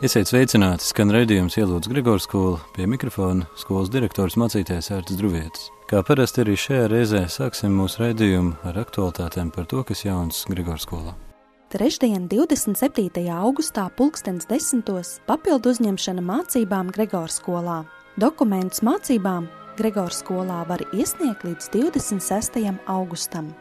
Esiet sveicināti, skan redzējums ielūdz Grigors skolu pie mikrofona skolas direktors mācītājs Ērts Druvietis. Kā parasti arī šajā reizē sāksim mūsu raidījumu ar aktualitātēm par to, kas jauns Grigors skolā. Trešdien, 27. augustā, pulkstens desmitos, papildu uzņemšana mācībām Gregors skolā. Dokumentus mācībām Gregors skolā var iesniegt līdz 26. augustam.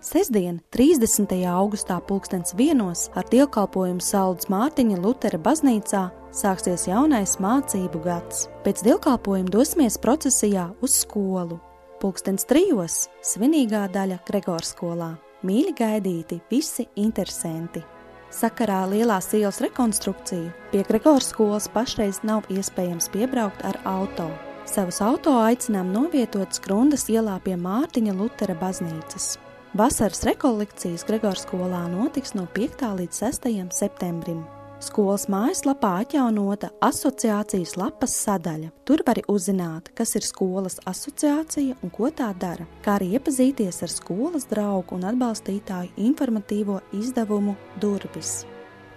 Sesdien, 30. augustā, pulkstens vienos ar dievkalpojumu Saldus Mārtiņa Lutera baznīcā sāksies jaunais mācību gads. Pēc dievkalpojuma dosimies procesijā uz skolu. Pulkstens trijos - svinīgā daļa Gregors skolā. Mīļi gaidīti visi interesanti! Sakarā ar lielās ielas rekonstrukciju pie Gregors skolas pašreiz nav iespējams piebraukt ar auto. Savus auto aicinām novietot Skrundas ielā pie Mārtiņa Lutera baznīcas. Vasaras rekolekcijas Gregors skolā notiks no 5. līdz 6. septembrim. Skolas mājaslapā atjaunota asociācijas lapas sadaļa. Tur var uzzināt, kas ir skolas asociācija un ko tā dara, kā arī iepazīties ar skolas draugu un atbalstītāju informatīvo izdevumu Durvis.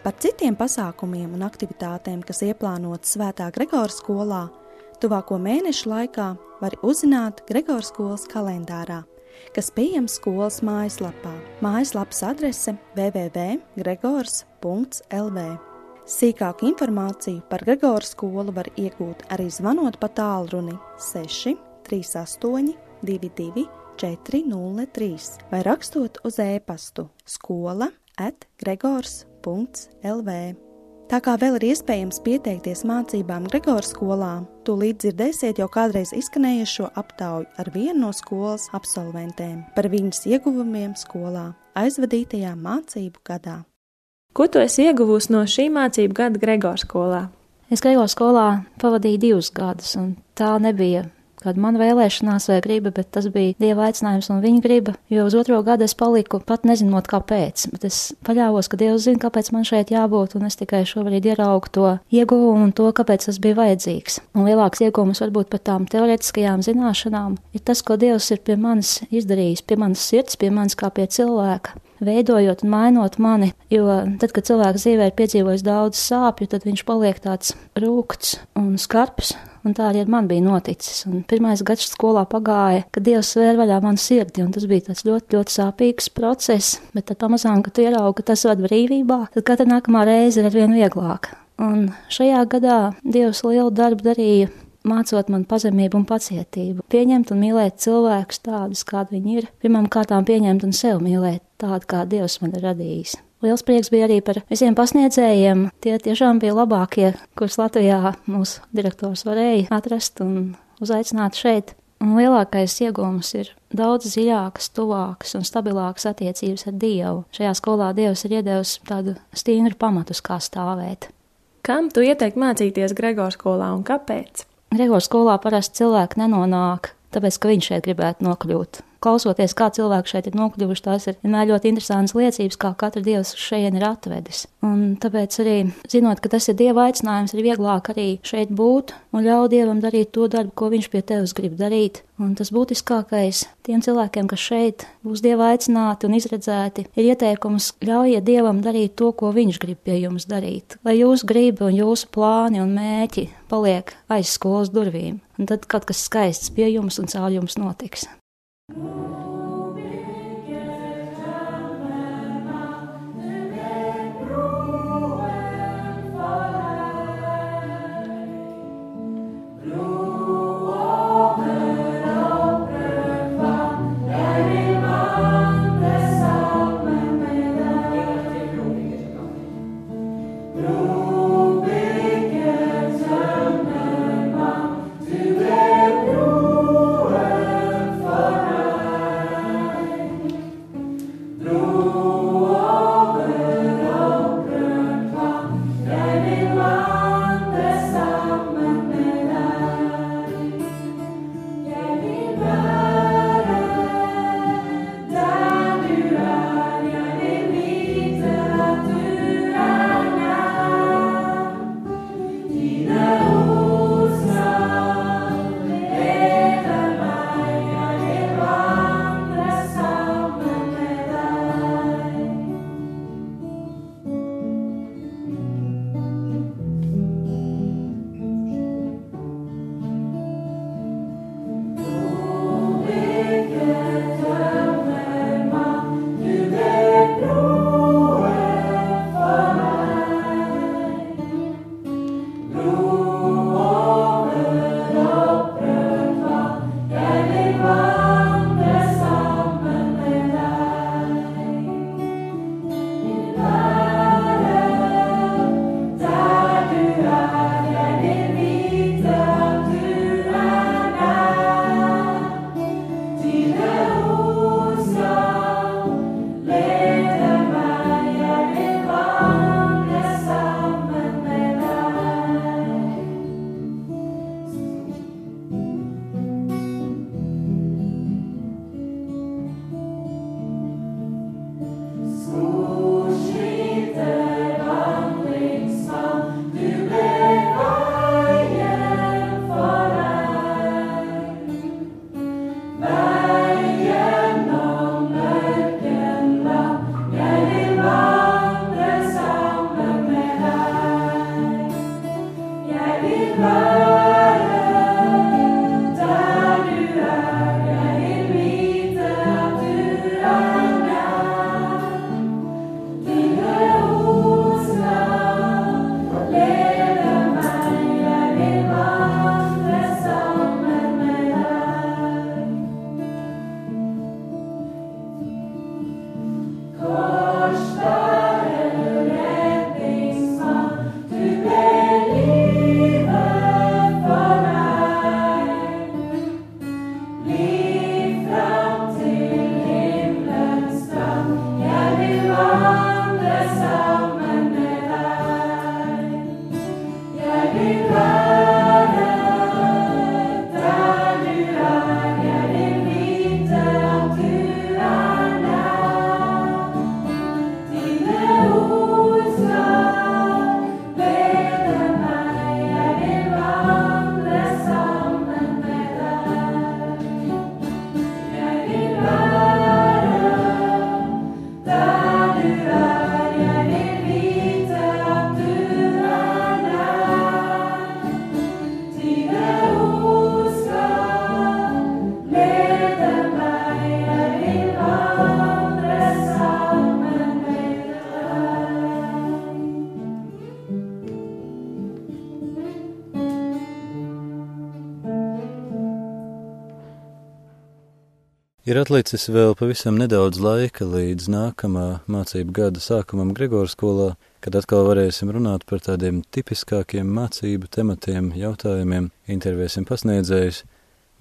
Par citiem pasākumiem un aktivitātēm, kas ieplānotas Svētā Gregora skolā, tuvāko mēnešu laikā var uzzināt Gregora skolas kalendārā kas pieejams skolas mājaslapā. Mājaslapas adrese www.gregors.lv. Sīkāku informāciju par Gregoru skolu var iegūt arī zvanot pa tālruni 6 38 22 403 vai rakstot uz e-pastu skola at gregors.lv. Tā kā vēl ir iespējams pieteikties mācībām Gregora skolā, tūlīt dzirdēsiet jau kādreiz izskanējušo aptauju ar vienu no skolas absolventēm par viņas ieguvumiem skolā aizvadītajā mācību gadā. Ko tu esi ieguvusi no šī mācību gada Gregora skolā? Es Gregora skolā pavadīju divus gadus, un tā nebija kāda mana vēlēšanās vai griba, bet tas bija Dieva aicinājums un viņa griba, jo uz otro gadu es paliku pat nezinot, kāpēc, bet es paļāvos, ka Dievs zina, kāpēc man šeit jābūt, un es tikai šobrīd ieraugu to ieguvumu un to, kāpēc tas bija vajadzīgs. Un lielāks ieguvums varbūt par tām teoretiskajām zināšanām ir tas, ko Dievs ir pie manis izdarījis, pie manas sirds, pie manis kā pie cilvēka veidojot un mainot mani, jo tad, kad cilvēks dzīvē ir piedzīvojis daudz sāpju, tad viņš paliek tāds rūkts un skarbs, un tā arī ar mani bija noticis. Un pirmais gads skolā pagāja, kad Dievs svēra vaļā manu sirdi, un tas bija tāds ļoti, ļoti sāpīgs process, bet tad pamazām, kad tu ieraugi, ka tas ved brīvībā, tad katra nākamā reize ir arvien vieglāka. Un šajā gadā Dievs lielu darbu darīja mācot man pazemību un pacietību, pieņemt un mīlēt cilvēkus tādus, kādi viņi ir, pirmām kārtām pieņemt un sev mīlēt tādu, kā Dievs man ir radījis. Liels prieks bija arī par visiem pasniedzējiem. Tie tiešām bija labākie, kurus Latvijā mūsu direktors varēja atrast un uzaicināt šeit. Un lielākais iegūms ir daudz dziļākas, tuvākas un stabilākas attiecības ar Dievu. Šajā skolā Dievs ir iedevis tādu stingru pamatus, kā stāvēt. Kam tu ieteiktu mācīties Gregors skolā un kāpēc? Gregors skolā parasti cilvēki nenonāk, tāpēc, ka viņš šeit gribētu nokļūt klausoties, kā cilvēki šeit ir nokļuvuši, tās ir vienmēr ļoti interesantas liecības, kā katra dievs šeit ir atvedis. Un tāpēc arī, zinot, ka tas ir dieva aicinājums, ir vieglāk arī šeit būt un ļaut dievam darīt to darbu, ko viņš pie tevis grib darīt. Un tas būtiskākais tiem cilvēkiem, kas šeit būs dieva aicināti un izredzēti, ir ieteikums ļaujiet dievam darīt to, ko viņš grib pie jums darīt. Lai jūsu gribi un jūsu plāni un mēķi paliek aiz skolas durvīm, un tad kaut kas skaists pie jums un caur jums notiks. Oh. Ir atlicis vēl pavisam nedaudz laika līdz nākamā mācību gada sākumam Gregors skolā, kad atkal varēsim runāt par tādiem tipiskākiem mācību tematiem, jautājumiem, intervēsim pasniedzējus,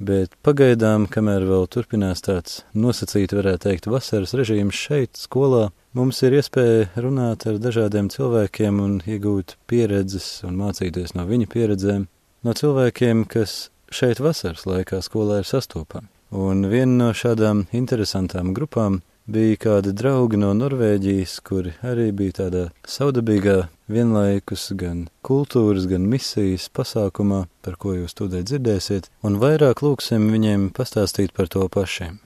bet pagaidām, kamēr vēl turpinās tāds nosacīti, varētu teikt, vasaras režīms šeit, skolā, mums ir iespēja runāt ar dažādiem cilvēkiem un iegūt pieredzes un mācīties no viņu pieredzēm, no cilvēkiem, kas šeit vasaras laikā skolā ir sastopami. Un viena no šādām interesantām grupām bija kādi draugi no Norvēģijas, kuri arī bija tādā saudabīgā vienlaikus gan kultūras, gan misijas pasākumā, par ko jūs tūdēļ dzirdēsiet, un vairāk lūksim viņiem pastāstīt par to pašiem.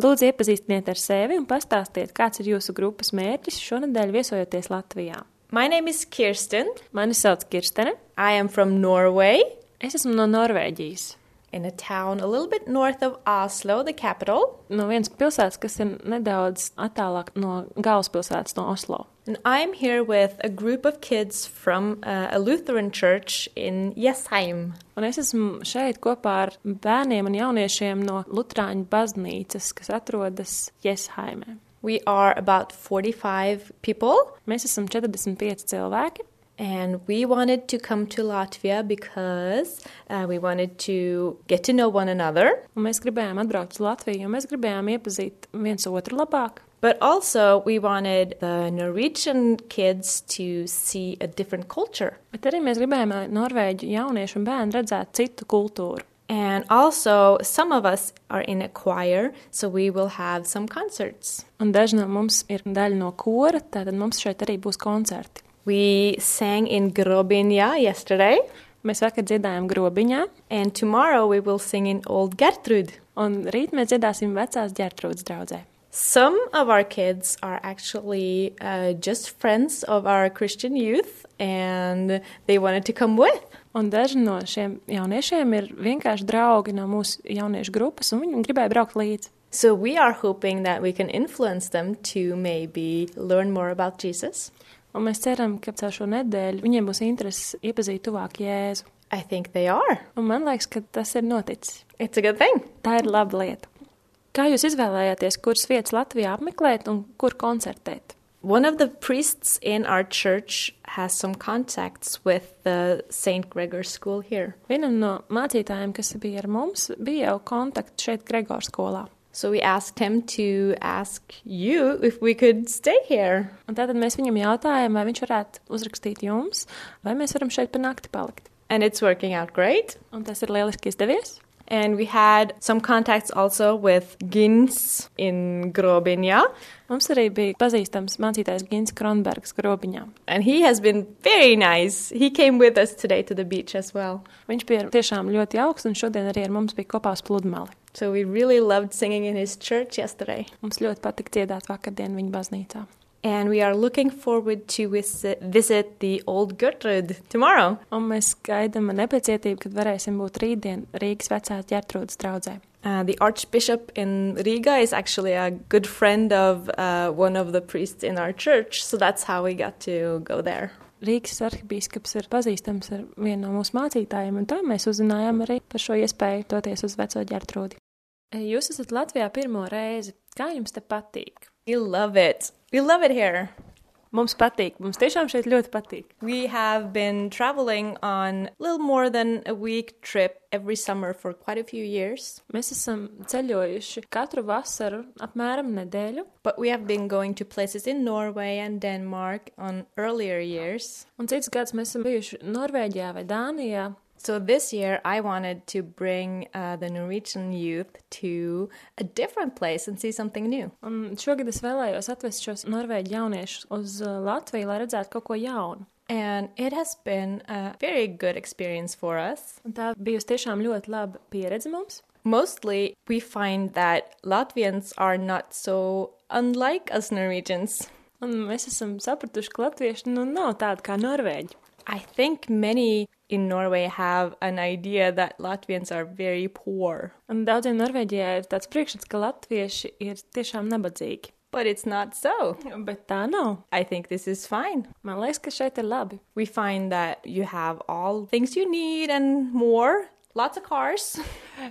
Lūdzu, iepazīstiniet ar sevi un pastāstiet, kāds ir jūsu grupas mērķis šonadēļ viesojoties Latvijā. My name is Kirsten. Mani sauc Kirstene. I am from Norway. Es esmu no Norvēģijas in a town a little bit north of Oslo, the capital. No vienas pilsētas, kas ir nedaudz attālāk no galvaspilsētas, no Oslo. And I'm here with a group of kids from uh, a Lutheran church in Jesheim. Un es esmu šeit kopā ar bērniem un jauniešiem no Lutrāņu baznīcas, kas atrodas Jesheimē. We are about 45 people. Mēs esam 45 cilvēki. And we wanted to come to Latvia because uh, we wanted to get to know one another. Un mēs gribējām atbraukt uz Latviju, jo mēs gribējām iepazīt viens otru labāk. But also, we wanted the Norwegian kids to see a different culture. Bet arī mēs gribējām, lai norvēģu jaunieši un bērni redzētu citu kultūru. And also, some of us are in a choir, so we will have some concerts. Un daži no mums ir daļa no kora, tātad mums šeit arī būs koncerti. We sang in Grobiņā yesterday. Mēs vakar dziedājām grobiņā. And tomorrow we will sing in Old Gertrude. Un rīt mēs dziedāsim vecās ģertrūdas draudzē. Some of our kids are actually uh, just friends of our Christian youth and they wanted to come with. Un daži no šiem jauniešiem ir vienkārši draugi no mūsu jauniešu grupas, un viņi gribēja braukt līdzi. So we are hoping that we can influence them to maybe learn more about Jesus. Un mēs ceram, ka caur šo nedēļu viņiem būs interese iepazīt tuvāk Jēzu. I think they are. Un man liekas, ka tas ir noticis. It's a good thing. Tā ir laba lieta. Kā jūs izvēlējāties, kuras vietas Latvijā apmeklēt un kur koncertēt? One of the priests in our church has some contacts with the St. Gregor School here. Vienam no mācītājiem, kas bija ar mums, bija jau kontakti šeit Gregor skolā. So we asked him to ask you if we could stay here. Un tātad mēs viņam jautājām, vai viņš varētu uzrakstīt jums, vai mēs varam šeit pa nakti palikt. And it's working out great. Un tas ir lieliski izdevies. And we had some contacts also with Gins in Grobiņā. Mums arī bija pazīstams mācītājs Gins Kronbergs Grobiņā. And he has been very nice. He came with us today to the beach as well. Viņš bija tiešām ļoti jauks un šodien arī ar mums bija kopā uz pludmali. So we really loved singing in his church yesterday. Mums ļoti patika dziedāt vakardien viņa baznīcā. And we are looking forward to visit, visit the old Gertrude tomorrow. Un mēs gaidām ar nepacietību, kad varēsim būt rītdien Rīgas vecās draudzē. Uh, the Archbishop in Riga is actually a good friend of uh, one of the priests in our church, so that's how we got to go there. Rīgas arhibīskaps ir pazīstams ar vienu no mūsu mācītājiem, un tā mēs uzzinājām arī par šo iespēju doties uz veco ģertrūdi. Jūs esat Latvijā pirmo reizi. Kā jums te patīk? We love it. We love it here. Mums patīk, mums tiešām šeit ļoti patīk. We have been traveling on a little more than a week trip every summer for quite a few years. Mēs esam ceļojuši katru vasaru apmēram nedēļu. But we have been going to places in Norway and Denmark on earlier years. Un cits gads mēs esam bijuši Norvēģijā vai Dānijā. So this year, I wanted to bring uh, the Norwegian youth to a different place and see something new. Un šogad es vēlējos atvest šos norvēģu jauniešus uz uh, Latviju, lai redzētu kaut ko jaunu. And it has been a very good experience for us. Un tā bijusi tiešām ļoti laba pieredze mums. Mostly, we find that Latvians are not so unlike us Norwegians. Un mēs esam sapratuši, ka latvieši nu nav tādi kā norvēģi. I think many in Norway have an idea that Latvians are very poor. Un daudziem Norvēģijā ir tāds priekšstats, ka latvieši ir tiešām nabadzīgi. But it's not so. Bet tā nav. I think this is fine. Man liekas, ka šeit ir labi. We find that you have all things you need and more lots of cars.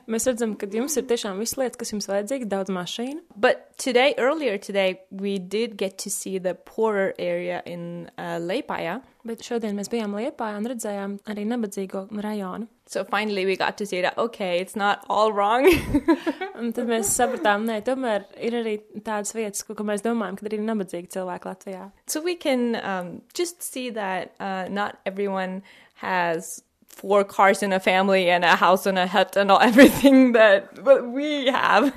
Mēs redzam, ka jums ir tiešām viss lietas, kas jums vajadzīgas, daudz mašīnu. But today, earlier today, we did get to see the poorer area in uh, Leipaya. Bet šodien mēs bijām Liepā un redzējām arī nabadzīgo rajonu. So finally, we got to see that, okay, it's not all wrong. Un tad mēs sapratām, nē, tomēr ir arī tādas vietas, ko, ko mēs domājam, ka ir arī nabadzīgi cilvēki Latvijā. so we can um, just see that uh, not everyone has four cars in a family and a house and a hut and all, everything that we have.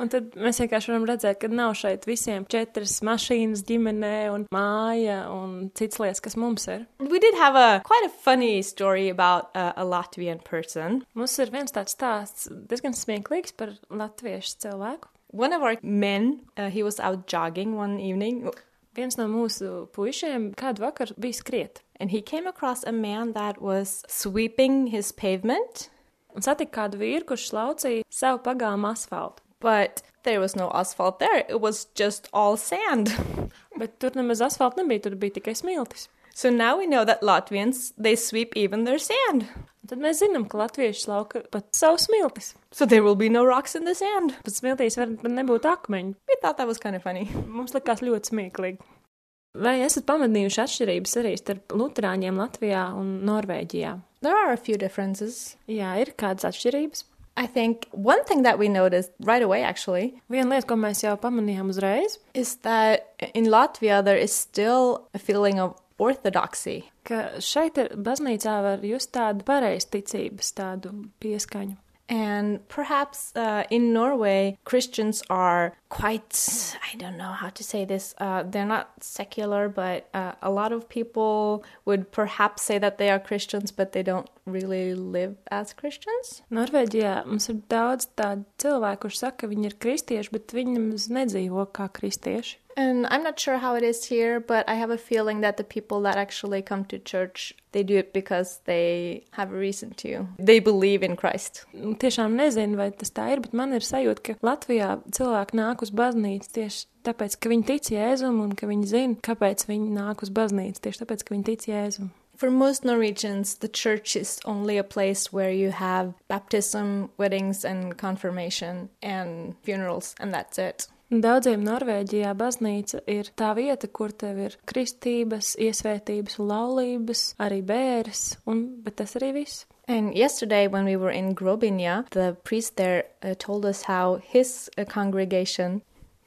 Un tad mēs vienkārši varam redzēt, ka nav šeit visiem četras mašīnas ģimenē un māja un cits lietas, kas mums ir. We did have a quite a funny story about uh, a Latvian person. Mums ir viens tāds stāsts diezgan smieklīgs par latviešu cilvēku. One of our men, uh, he was out jogging one evening Viens no mūsu puišiem kādu vakaru bija skriet and he came across a man that was sweeping his pavement, un satika kādu vīru, kurš slaucīja savu pagāmu asfaltu. but there was no asphalt there. It was just all sand. Bet tur nemaz asfalta nebija, tur bija tikai smiltis. So now we know that Latvians, they sweep even their sand. Tad mēs zinām, ka latvieši lauka pat savu smiltis. So there will be no rocks in the sand. Pat smiltīs var nebūt akmeņi. We thought that was kind of funny. Mums likās ļoti smieklīgi. Vai esat pamanījuši atšķirības arī starp luterāņiem Latvijā un Norvēģijā? There are a few differences. Jā, ir kādas atšķirības. I think one thing that we noticed right away, actually, Viena lieta, ko mēs jau pamanījām uzreiz, is that in Latvia there is still a feeling of orthodoxy. ka šeit ir baznīcā var just tādu pareizticības, tādu pieskaņu. And perhaps uh, in Norway, Christians are quite, I don't know how to say this, uh, they're not secular, but uh, a lot of people would perhaps say that they are Christians, but they don't really live as Christians. Norvēģijā mums ir daudz tādu cilvēku, kurš saka, ka viņi ir kristieši, bet viņi nemaz nedzīvo kā kristieši. And I'm not sure how it is here, but I have a feeling that the people that actually come to church, they do it because they have a reason to. They believe in Christ. Tiešām nezinu, vai tas tā ir, bet man ir sajūta, ka Latvijā cilvēki nāk uz baznīcu tieši tāpēc, ka viņi tic Jēzum un ka viņi zina, kāpēc viņi nāk uz baznīcu. Tieši tāpēc, ka viņi tic Jēzum. For most Norwegians, the church is only a place where you have baptism, weddings, and confirmation, and funerals, and that's it. Daudziem Norvēģijā baznīca ir tā vieta, kur tev ir kristības, iesvētības laulības, arī bēres, un, bet tas arī viss. And yesterday, when we were in Grobinia, the priest there uh, told us how his uh, congregation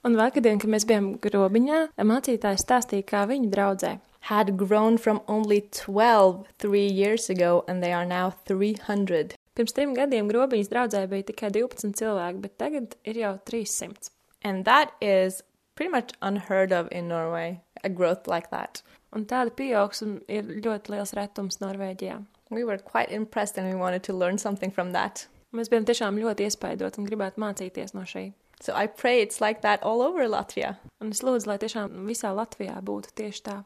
Un vakardien, kad mēs bijām grobiņā, mācītājs stāstīja, kā viņa draudzē. had grown from only 12 three years ago, and they are now 300. Pirms trim gadiem grobiņas draudzē bija tikai 12 cilvēki, bet tagad ir jau 300. And that is pretty much unheard of in Norway, a growth like that. Un tāda pieaugsme ir ļoti liels retums Norvēģijā. We were quite impressed and we wanted to learn something from that. Mēs bijām tiešām ļoti iespaidoti un gribētu mācīties no šī. So I pray it's like that all over Latvia. Un es lūdzu, lai tiešām visā Latvijā būtu tieši tā.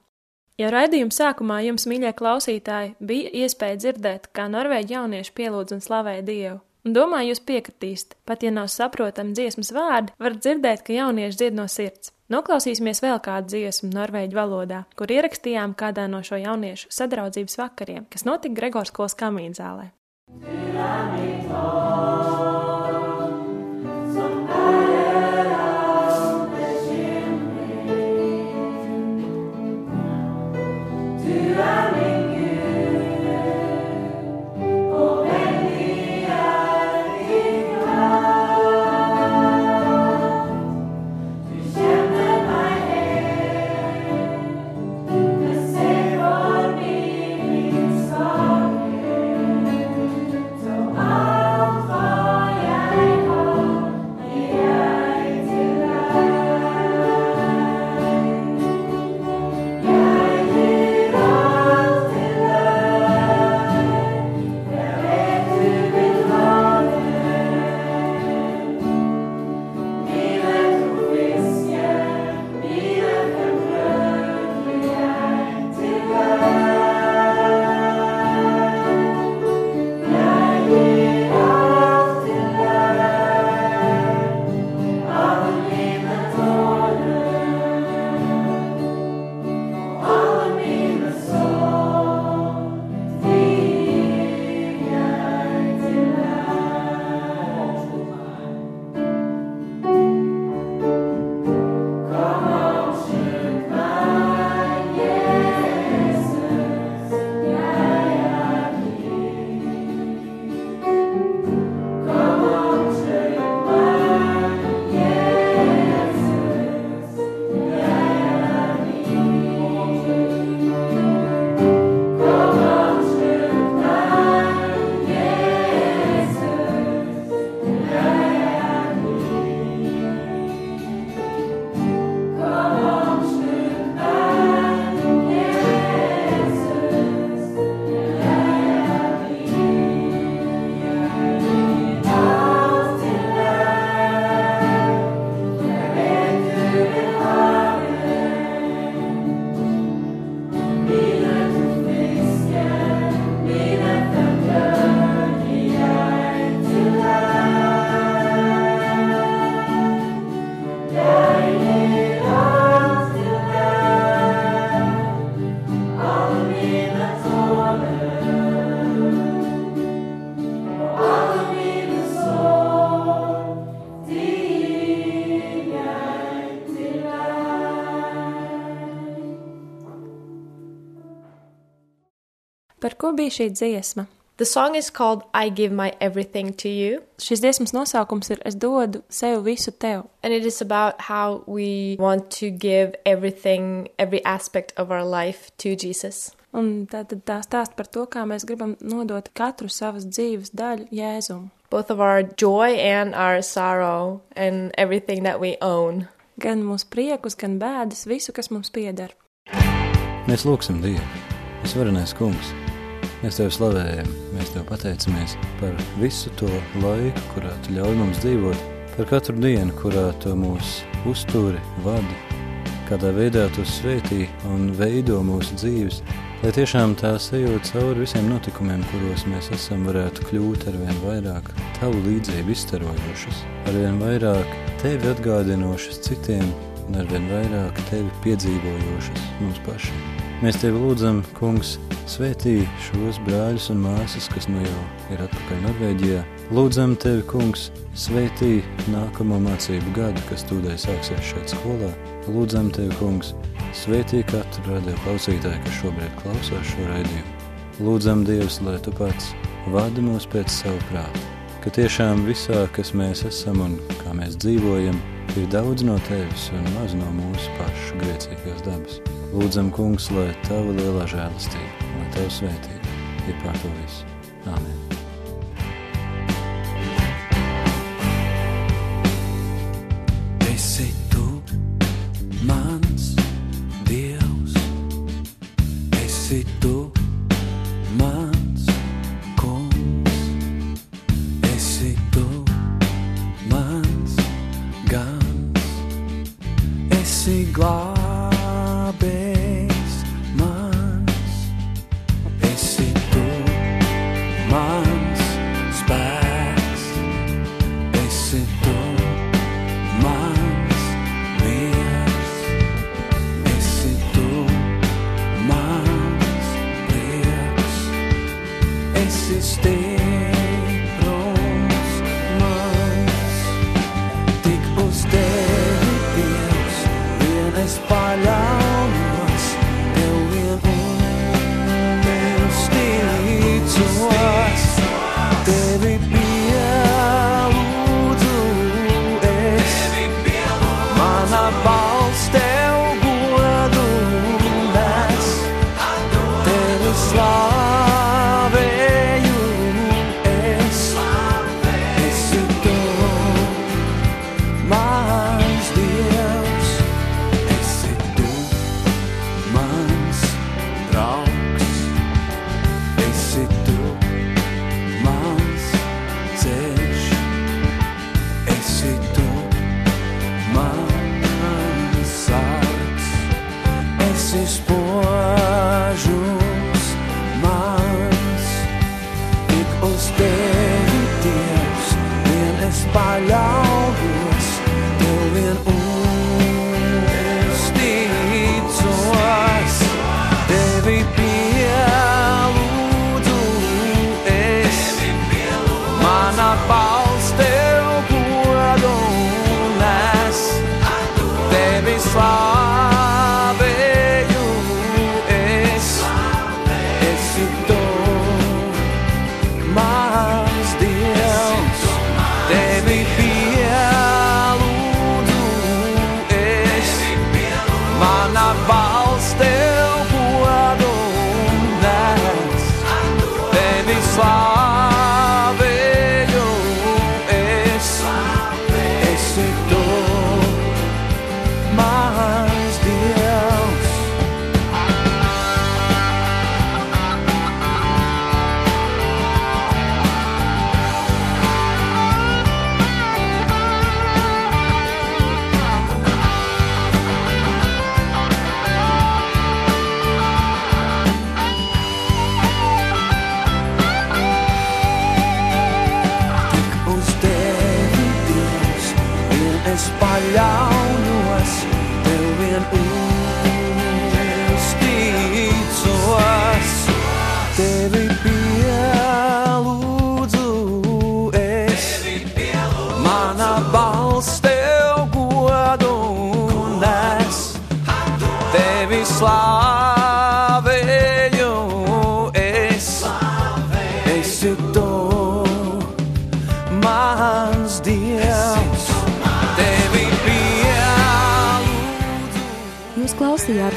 Ja raidījuma sākumā jums, mīļie klausītāji, bija iespēja dzirdēt, kā norvēģi jaunieši pielūdz un slavē Dievu, un domāju, jūs piekritīsiet, pat ja nav saprotami dziesmas vārdi, var dzirdēt, ka jaunieši dzied no sirds. Noklausīsimies vēl kādu dziesmu norvēģu valodā, kur ierakstījām kādā no šo jauniešu sadraudzības vakariem, kas notika Gregors skolas kamīnzālē. Så ko bija šī dziesma? The song is called I Give My Everything to You. Šis dziesmas nosaukums ir Es dodu sev visu tev. And it is about how we want to give everything, every aspect of our life to Jesus. Un tā tad tā stāst par to, kā mēs gribam nodot katru savas dzīves daļu Jēzum. Both of our joy and our sorrow and everything that we own. Gan mūsu priekus, gan bēdas, visu, kas mums pieder. Mēs lūgsim Dievu, visvarenais kungs. Mēs tevi slavējam, mēs tev pateicamies par visu to laiku, kurā tu ļauj mums dzīvot, par katru dienu, kurā tu mūs uzturi, vadi, kādā veidā tu sveitī un veido mūsu dzīves, lai tiešām tās ejot cauri visiem notikumiem, kuros mēs esam, varētu kļūt ar vien vairāk tavu līdzību izstarojošas, ar vien vairāk tevi atgādinošas citiem un ar vien vairāk tevi piedzīvojošas mums pašiem. Mēs tevi lūdzam, kungs, svētī šos brāļus un māsas, kas nu jau ir atpakaļ Norvēģijā. Lūdzam tevi, kungs, svētī nākamo mācību gadu, kas tūdēļ sāksies šeit skolā. Lūdzam tevi, kungs, svētī katru radio klausītāju, kas šobrīd klausās šo raidījumu. Lūdzam Dievs, lai tu pats vadi mūs pēc savu prātu, ka tiešām visā, kas mēs esam un kā mēs dzīvojam, ir daudz no tevis un maz no mūsu pašu grēcīgās dabas. Lūdzam, kungs, lai tava lielā žēlastība, lai tava svētība ir pār to visu. Āmen. Es paļaujos, tev vien uzticos,